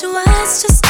to us just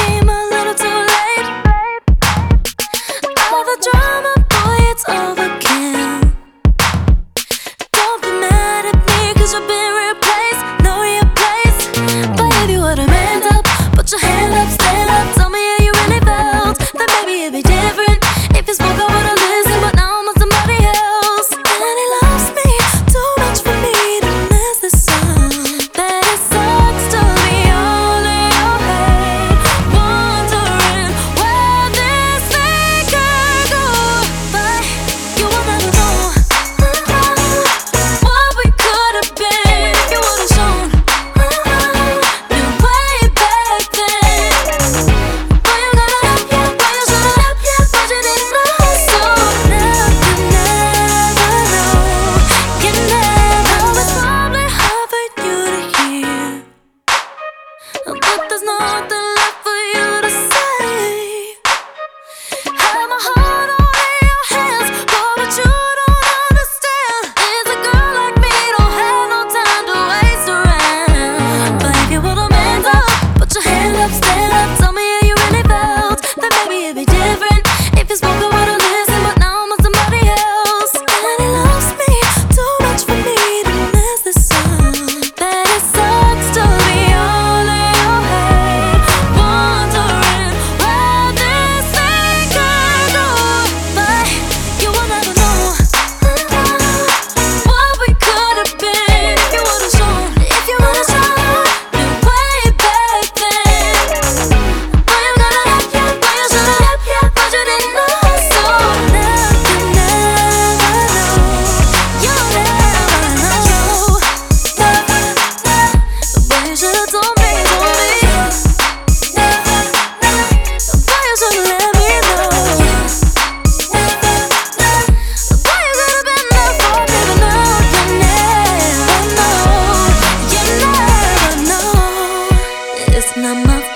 my